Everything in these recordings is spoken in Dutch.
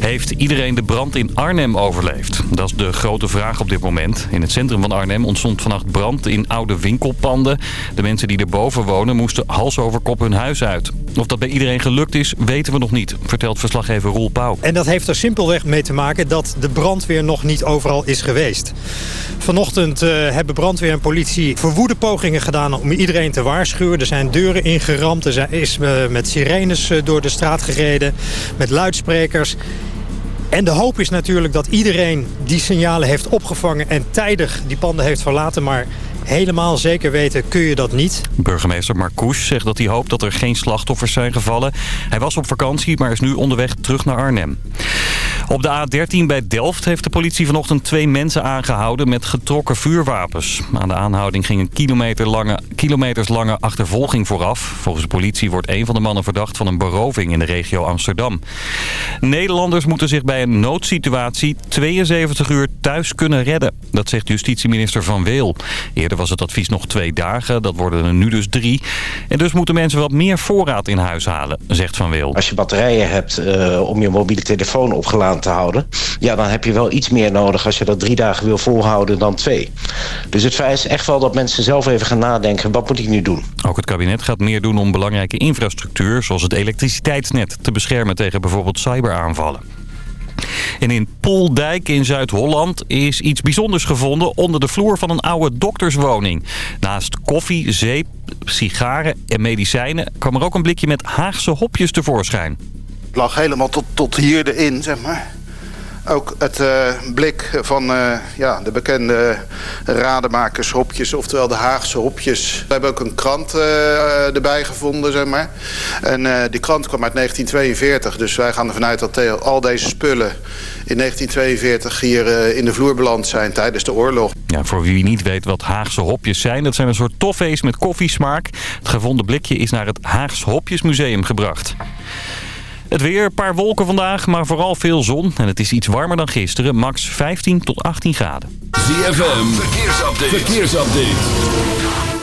Heeft iedereen de brand in Arnhem overleefd? Dat is de grote vraag op dit moment. In het centrum van Arnhem ontstond vannacht brand in oude winkelpanden. De mensen die erboven wonen moesten hals over kop hun huis uit. Of dat bij iedereen gelukt is, weten we nog niet, vertelt verslaggever Roel Pauw. En dat heeft er simpelweg mee te maken dat de brandweer nog niet overal is geweest. Vanochtend uh, hebben brandweer en politie verwoede pogingen gedaan om iedereen te waarschuwen. Er zijn deuren ingeramd, er is uh, met sirenes uh, door de straat gereden, met luidsprekers. En de hoop is natuurlijk dat iedereen die signalen heeft opgevangen... en tijdig die panden heeft verlaten, maar helemaal zeker weten kun je dat niet. Burgemeester Marcouch zegt dat hij hoopt dat er geen slachtoffers zijn gevallen. Hij was op vakantie, maar is nu onderweg terug naar Arnhem. Op de A13 bij Delft heeft de politie vanochtend twee mensen aangehouden met getrokken vuurwapens. Aan de aanhouding ging een kilometer lange, kilometers lange achtervolging vooraf. Volgens de politie wordt een van de mannen verdacht van een beroving in de regio Amsterdam. Nederlanders moeten zich bij een noodsituatie 72 uur thuis kunnen redden. Dat zegt justitieminister Van Weel. Eerder was het advies nog twee dagen, dat worden er nu dus drie. En dus moeten mensen wat meer voorraad in huis halen, zegt Van Weel. Als je batterijen hebt uh, om je mobiele telefoon opgeladen te houden... ja, dan heb je wel iets meer nodig als je dat drie dagen wil volhouden dan twee. Dus het vereist echt wel dat mensen zelf even gaan nadenken... wat moet ik nu doen? Ook het kabinet gaat meer doen om belangrijke infrastructuur... zoals het elektriciteitsnet te beschermen tegen bijvoorbeeld cyberaanvallen. En in Poldijk in Zuid-Holland is iets bijzonders gevonden onder de vloer van een oude dokterswoning. Naast koffie, zeep, sigaren en medicijnen kwam er ook een blikje met Haagse hopjes tevoorschijn. Het lag helemaal tot, tot hier erin, zeg maar. Ook het uh, blik van uh, ja, de bekende rademakers oftewel de Haagse hopjes. We hebben ook een krant uh, erbij gevonden, zeg maar. En die krant kwam uit 1942, dus wij gaan ervan uit dat al deze spullen in 1942 hier in de vloer beland zijn tijdens de oorlog. Ja, voor wie niet weet wat Haagse hopjes zijn, dat zijn een soort toffees met koffiesmaak. Het gevonden blikje is naar het Haags Hopjesmuseum gebracht. Het weer, een paar wolken vandaag, maar vooral veel zon. En het is iets warmer dan gisteren, max 15 tot 18 graden. ZFM, verkeersupdate. verkeersupdate.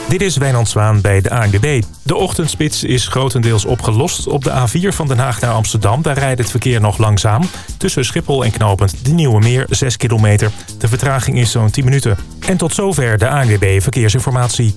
Dit is Wijnand Zwaan bij de ANWB. De ochtendspits is grotendeels opgelost. Op de A4 van Den Haag naar Amsterdam, daar rijdt het verkeer nog langzaam. Tussen Schiphol en Knopend de Nieuwe Meer, 6 kilometer. De vertraging is zo'n 10 minuten. En tot zover de ANWB Verkeersinformatie.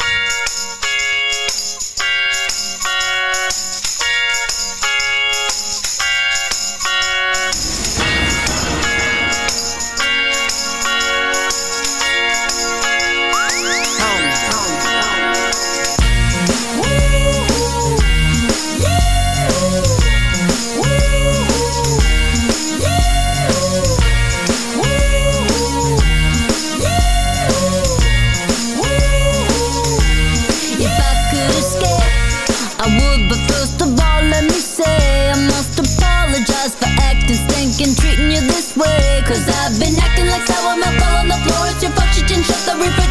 shut the river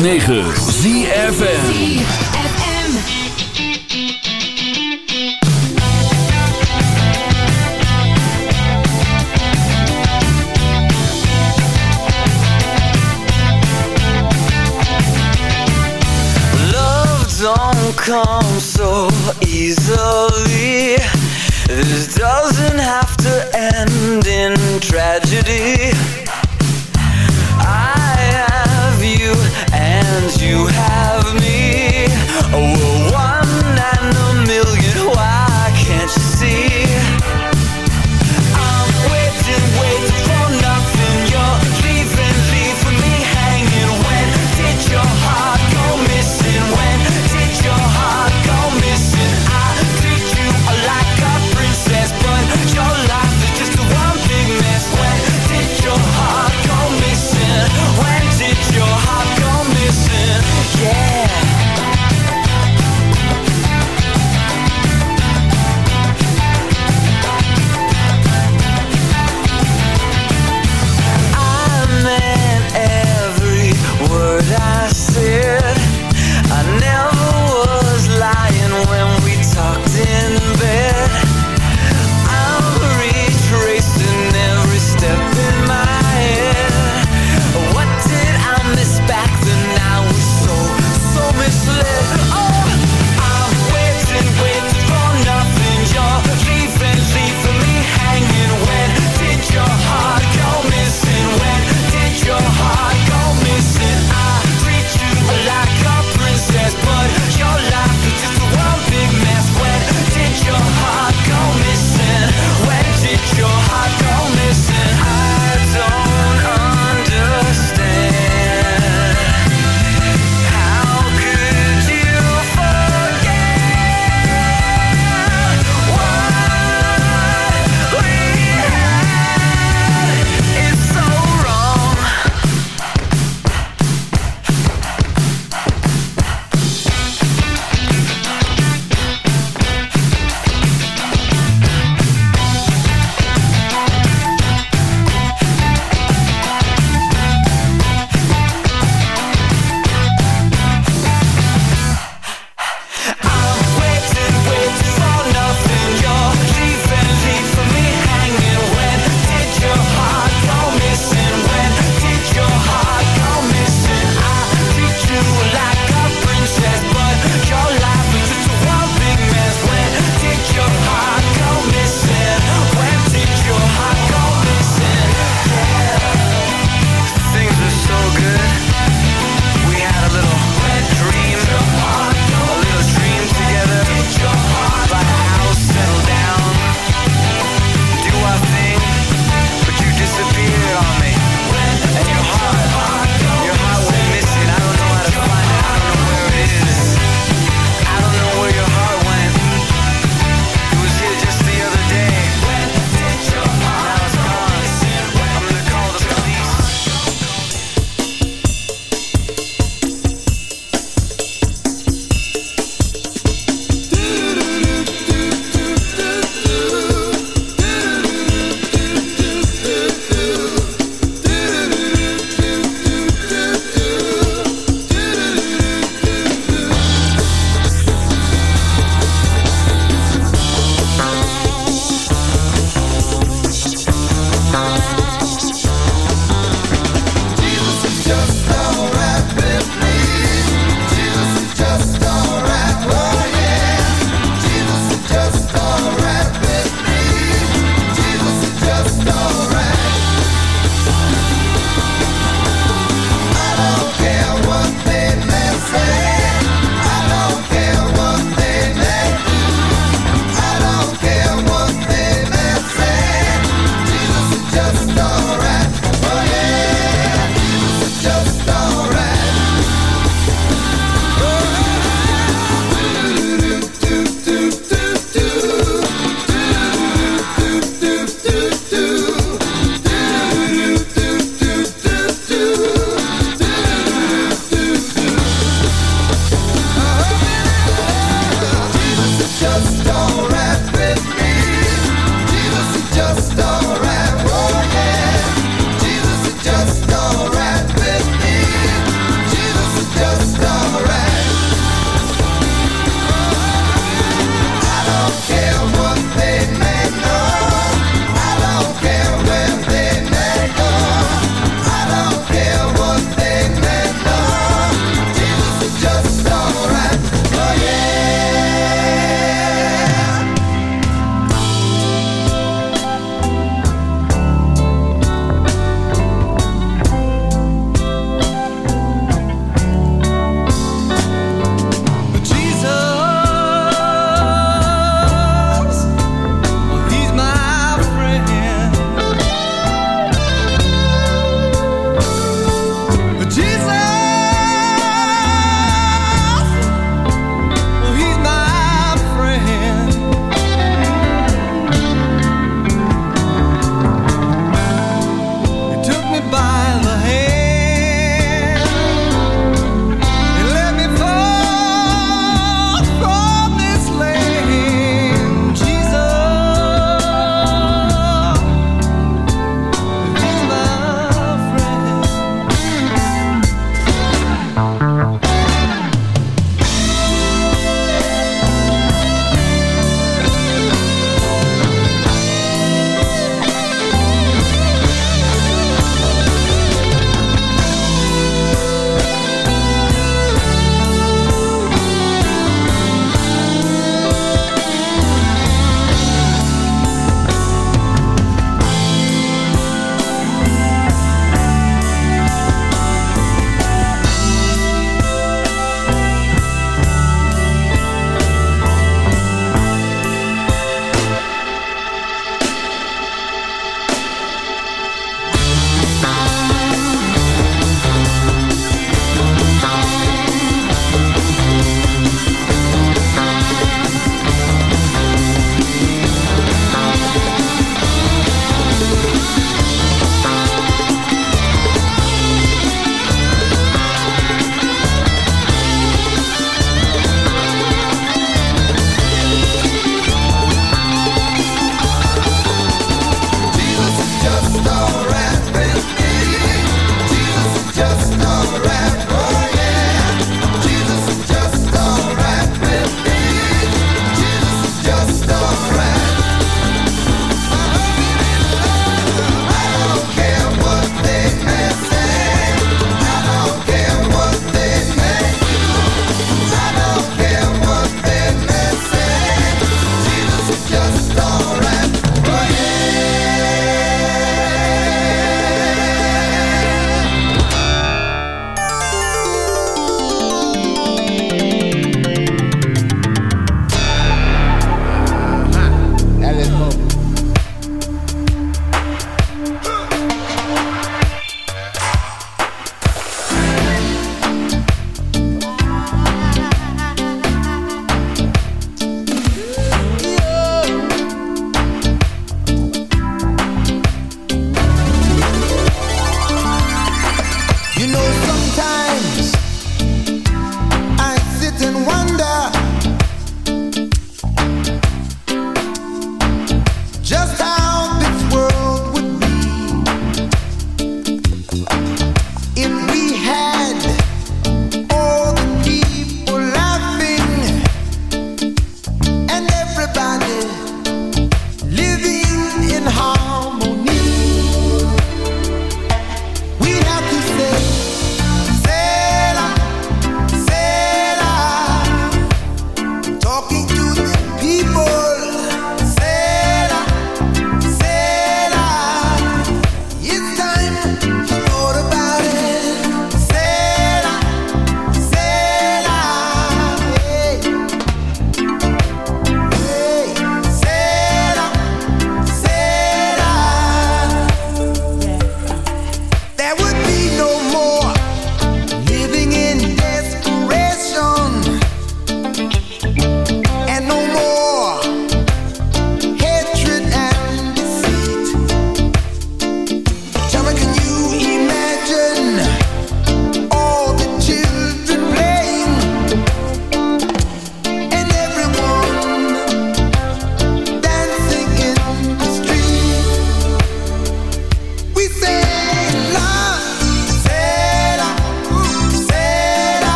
106.9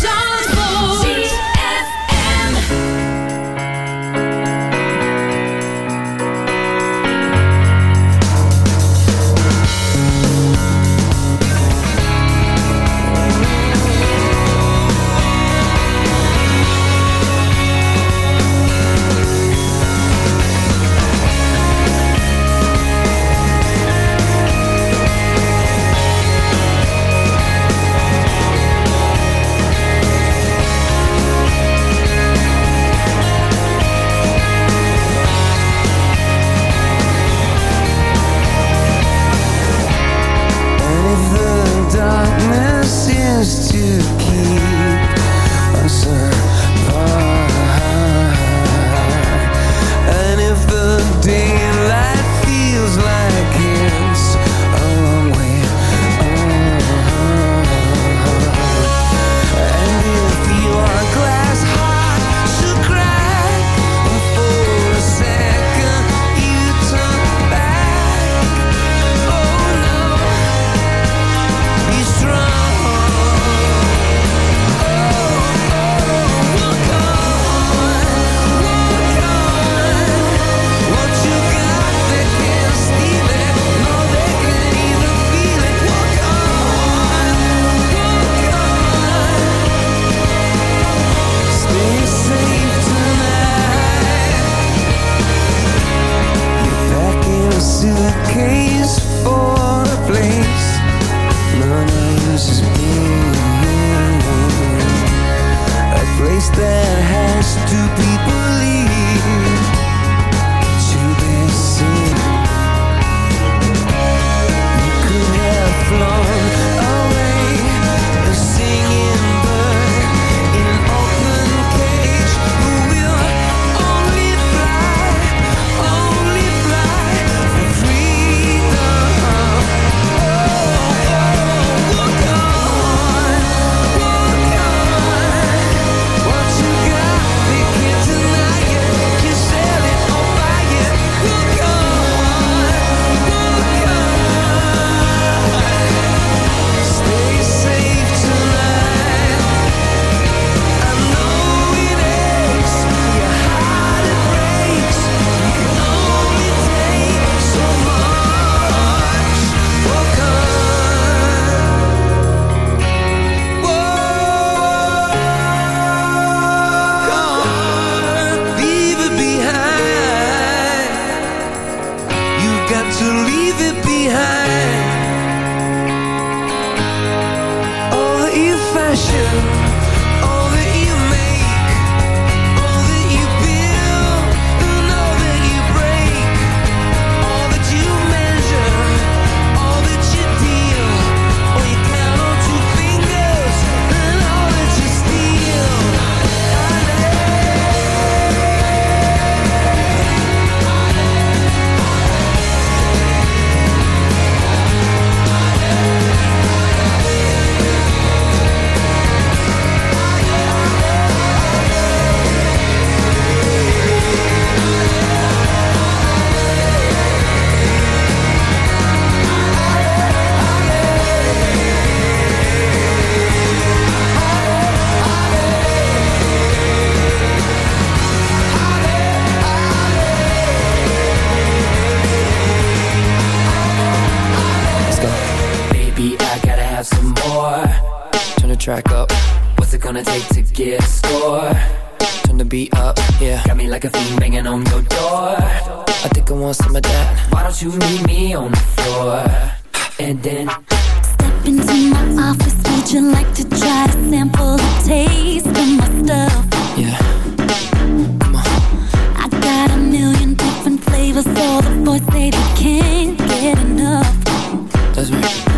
Sean. track up. What's it gonna take to get a score? Turn the beat up, yeah. Got me like a fiend banging on your door. I think I want some of that. Why don't you meet me on the floor? And then step into my office. Would you like to try to sample taste of my stuff? Yeah. Come on. I got a million different flavors, so the boys say they can't get enough. That's right.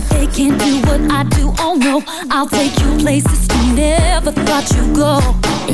that they can't do what I do. Oh no, I'll take you places you never thought you'd go.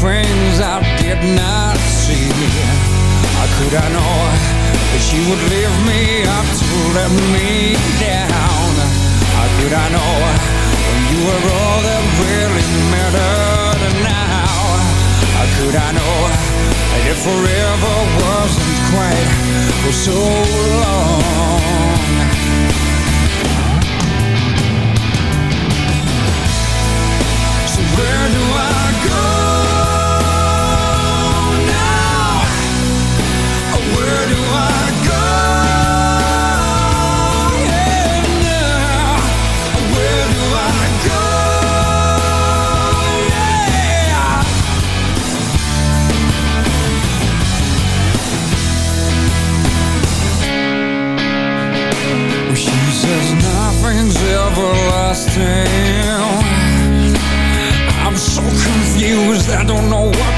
friends I did not see How could I know that she would leave me up to let me down? How could I know when you were all that really mattered now? How could I know that it forever wasn't quite for so long? So where do seems everlasting I'm so confused, I don't know why.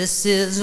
This is